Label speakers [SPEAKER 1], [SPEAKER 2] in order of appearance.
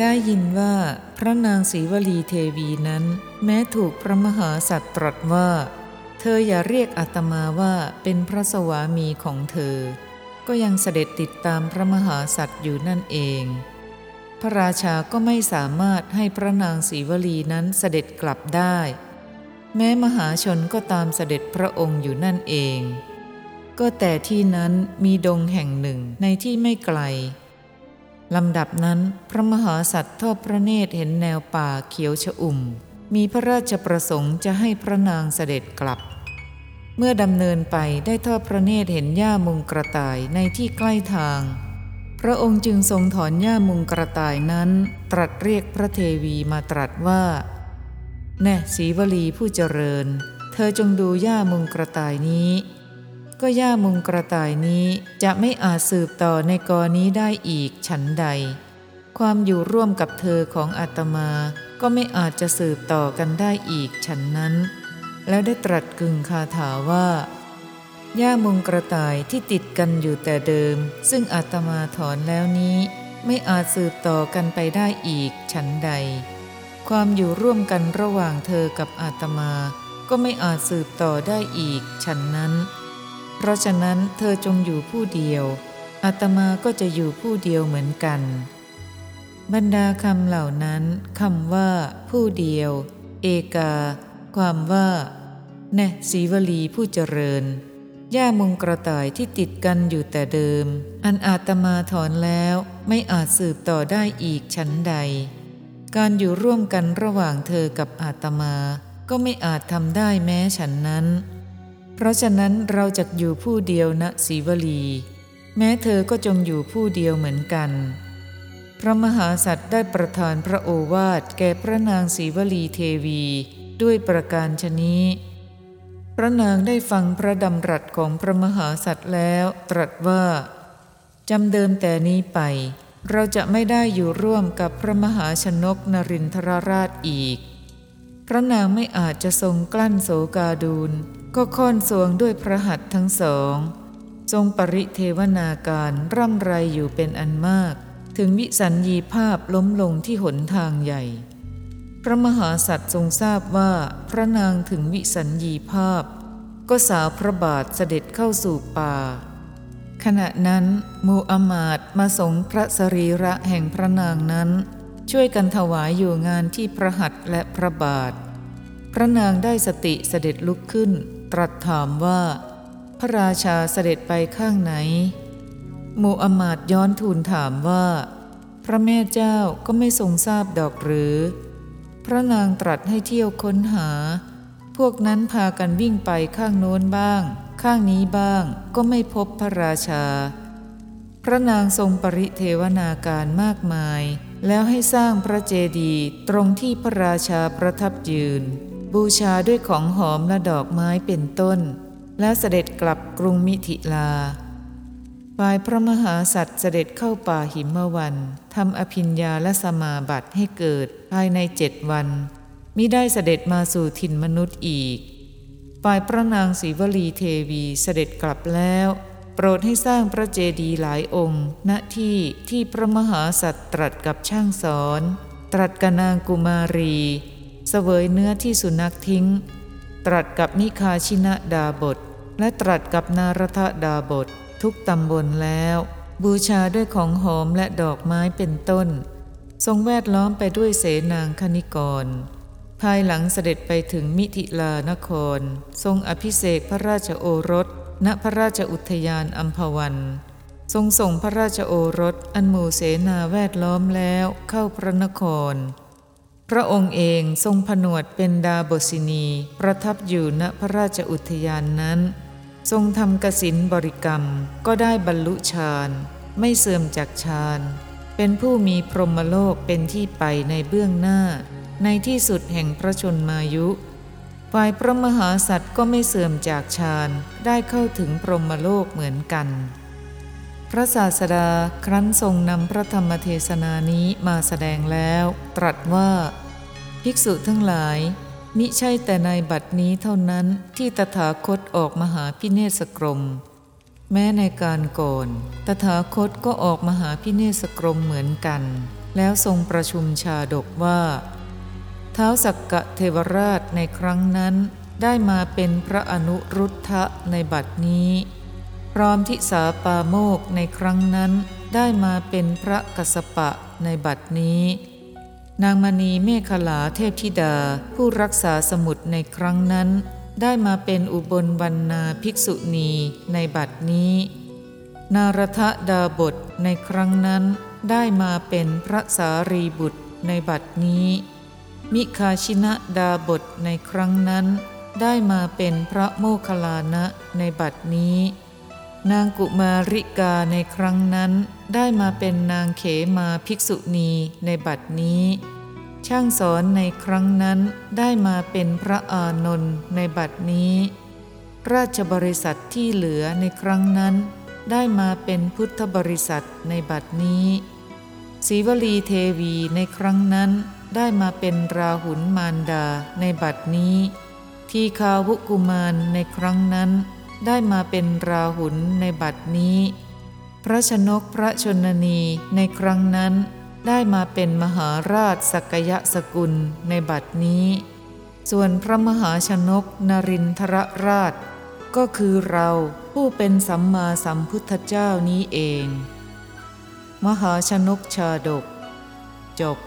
[SPEAKER 1] ได้ยินว่าพระนางศรีวลีเทวีนั้น แม้ถูกพระมหาสัตว์ตรัสว่า เธออย่าเรียกอาตมาว่าเป็นพระสวามีของเธอ ก็ยังเสด็จติดตามพระมหาสัตว์อยู่นั่นเอง พระราชาก็ไม่สามารถให้พระนางศรีวลีนั้นเสด็จกลับได้ แม้มหาชนก็ตามเสด็จพระองค์อยู่นั่นเอง ก็แต่ที่นั้นมีดงแห่งหนึ่งในที่ไม่ไกล ลำดับนั้นพระมหาสัตว์ทอดพระเนตรเห็นแนวป่าเขียวชอุ่ม มีพระราชประสงค์จะให้พระนางเสด็จกลับ เมื่อดำเนินไปได้ทอดพระเนตรเห็นหญ้ามุงกระต่ายในที่ใกล้ทาง พระองค์จึงทรงถอนหญ้ามุงกระต่ายนั้น ตรัสเรียกพระเทวีมาตรัสว่า แน่สีวลีผู้เจริญ เธอจงดูหญ้ามุงกระต่ายนี้ ก็ย่ามุงกระต่ายนี้จะไม่อาจสืบต่อในกรนี้ได้อีกฉันใด ความอยู่ร่วมกับเธอของอาตมา ก็ไม่อาจจะสืบต่อกันได้อีกฉันนั้น แล้วได้ตรัสกึ่งคาถาว่าย่ามุงกระต่ายที่ติดกันอยู่แต่เดิม ซึ่งอาตมาถอนแล้วนี้ ไม่อาจสืบต่อกันไปได้อีกฉันใด ความอยู่ร่วมกันระหว่างเธอกับอาตมา ก็ไม่อาจสืบต่อได้อีกฉันนั้น เพราะฉะนั้นเธอจงอยู่ผู้เดียว อาตมาก็จะอยู่ผู้เดียวเหมือนกัน บรรดาคำเหล่านั้นคำว่า ผู้เดียว เอกา ความว่าแน่สีวลีผู้เจริญย่ามุงกระต่ายที่ติดกันอยู่แต่เดิม อันอาตมาถอนแล้วไม่อาจสืบต่อได้อีกชั้นใด การอยู่ร่วมกันระหว่างเธอกับอาตมา ก็ไม่อาจทำได้แม้ฉันนั้น เพราะฉะนั้นเราจะอยู่ผู้เดียวนะสีวลี แม้เธอก็จงอยู่ผู้เดียวเหมือนกัน พระมหาสัตว์ได้ประทานพระโอวาทแก่พระนางสีวลีเทวีด้วยประการชนี้ พระนางได้ฟังพระดำรัสของพระมหาสัตว์แล้วตรัสว่าจำเดิมแต่นี้ไป เราจะไม่ได้อยู่ร่วมกับพระมหาชนกนรินทรราชอีก พระนางไม่อาจจะทรงกลั้นโสกาดูล ก็ค่อนสวงด้วยพระหัตถ์ทั้งสอง ทรงปริเทวนาการร่ำไรอยู่เป็นอันมาก ถึงวิสัญญีภาพล้มลงที่หนทางใหญ่ พระมหาสัตว์ทรงทราบว่าพระนางถึงวิสัญญีภาพ ก็สาวพระบาทเสด็จเข้าสู่ป่า ขณะนั้นมูอมาตมาสงพระสรีระแห่งพระนางนั้น ช่วยกันถวายอยู่งานที่พระหัตถ์และพระบาท พระนางได้สติเสด็จลุกขึ้น ตรัสถามว่า พระราชาเสด็จไปข้างไหน โมอัมาดย้อนทูลถามว่า พระแม่เจ้าก็ไม่ทรงทราบดอกหรือ พระนางตรัสให้เที่ยวค้นหา พวกนั้นพากันวิ่งไปข้างโน้นบ้าง ข้างนี้บ้างก็ไม่พบพระราชา พระนางทรงปริเทวนาการมากมาย แล้วให้สร้างพระเจดีย์ตรงที่พระราชาประทับยืน บูชาด้วยของหอมและดอกไม้เป็นต้น แล้วเสด็จกลับกรุงมิถิลาฝ่ายพระมหาสัตว์เสด็จเข้าป่าหิมวันทำอภิญญาและสมาบัติให้เกิดภายในเจ็ดวันมิได้เสด็จมาสู่ถิ่นมนุษย์อีก ฝ่ายพระนางศรีวลีเทวีเสด็จกลับแล้ว โปรดให้สร้างพระเจดีย์หลายองค์ ณที่ที่พระมหาสัตว์ตรัสกับช่างสอน ตรัสกับนางกุมารี วยเนื้อที่สุนัขทิ้ง ตรัสกับนิคาชินะดาบท และตรัสกับนารทดาบท ทุกตำบลแล้ว บูชาด้วยของหอมและดอกไม้เป็นต้น ทรงแวดล้อมไปด้วยเสนางคณิกร ภายหลังเสด็จไปถึงมิถิลานคร ทรงอภิเษกพระราชโอรส ณพระราชอุทยานอัมพวันทรงส่งพระราชโอรสอันหมู่เสนาแวดล้อมแล้วเข้าพระนคร พระองค์เองทรงผนวดเป็นดาบสินี ประทับอยู่ณพระราชอุทยานนั้น ทรงทำกสินบริกรรมก็ได้บรรลุฌานไม่เสื่อมจากฌานเป็นผู้มีพรหมโลกเป็นที่ไปในเบื้องหน้า ในที่สุดแห่งพระชนมายุฝ่ายพระมหาสัตว์ก็ไม่เสื่อมจากฌานได้เข้าถึงพรหมโลกเหมือนกัน พระศาสดาครั้นทรงนำพระธรรมเทศนานี้มาแสดงแล้ว ตรัสว่า ภิกษุทั้งหลาย มิใช่แต่ในบัดนี้เท่านั้นที่ตถาคตออกมหาพิเนศกรม แม้ในการก่อน ตถาคตก็ออกมหาพิเนศกรมเหมือนกัน แล้วทรงประชุมชาดกว่า เท้าสักกะเทวราชในครั้งนั้น ได้มาเป็นพระอนุรุทธะในบัดนี้ พร้อมทิสาปาโมกในครั้งนั้นได้มาเป็นพระกสปะในบัดนี้ นางมณีเมขลาเทพธิดาผู้รักษาสมุดในครั้งนั้น ได้มาเป็นอุบลวรรณาภิกษุณีในบัดนี้ นารทดาบทในครั้งนั้น ได้มาเป็นพระสารีบุตรในบัดนี้ มิคาชินะดาบทในครั้งนั้น ได้มาเป็นพระโมคคัลลานะในบัดนี้ นางกุมาริกาในครั้งนั้น ได้มาเป็นนางเขมาภิกษุณีในบัดนี้ ช่างสอนในครั้งนั้นได้มาเป็นพระอานนท์ในบัดนี้ ราชบริษัทที่เหลือในครั้งนั้น ได้มาเป็นพุทธบริษัทในบัดนี้ศรีวลีเทวีในครั้งนั้นได้มาเป็นราหุลมารดาในบัดนี้ ทีคาวุกุมารในครั้งนั้น ได้มาเป็นราหุลในบัดนี้ พระชนกพระชนนีในครั้งนั้น ได้มาเป็นมหาราชสักยะสกุลในบัดนี้ ส่วนพระมหาชนกนรินทรราช ก็คือเราผู้เป็นสัมมาสัมพุทธเจ้านี้เอง มหาชนกชาดก จบ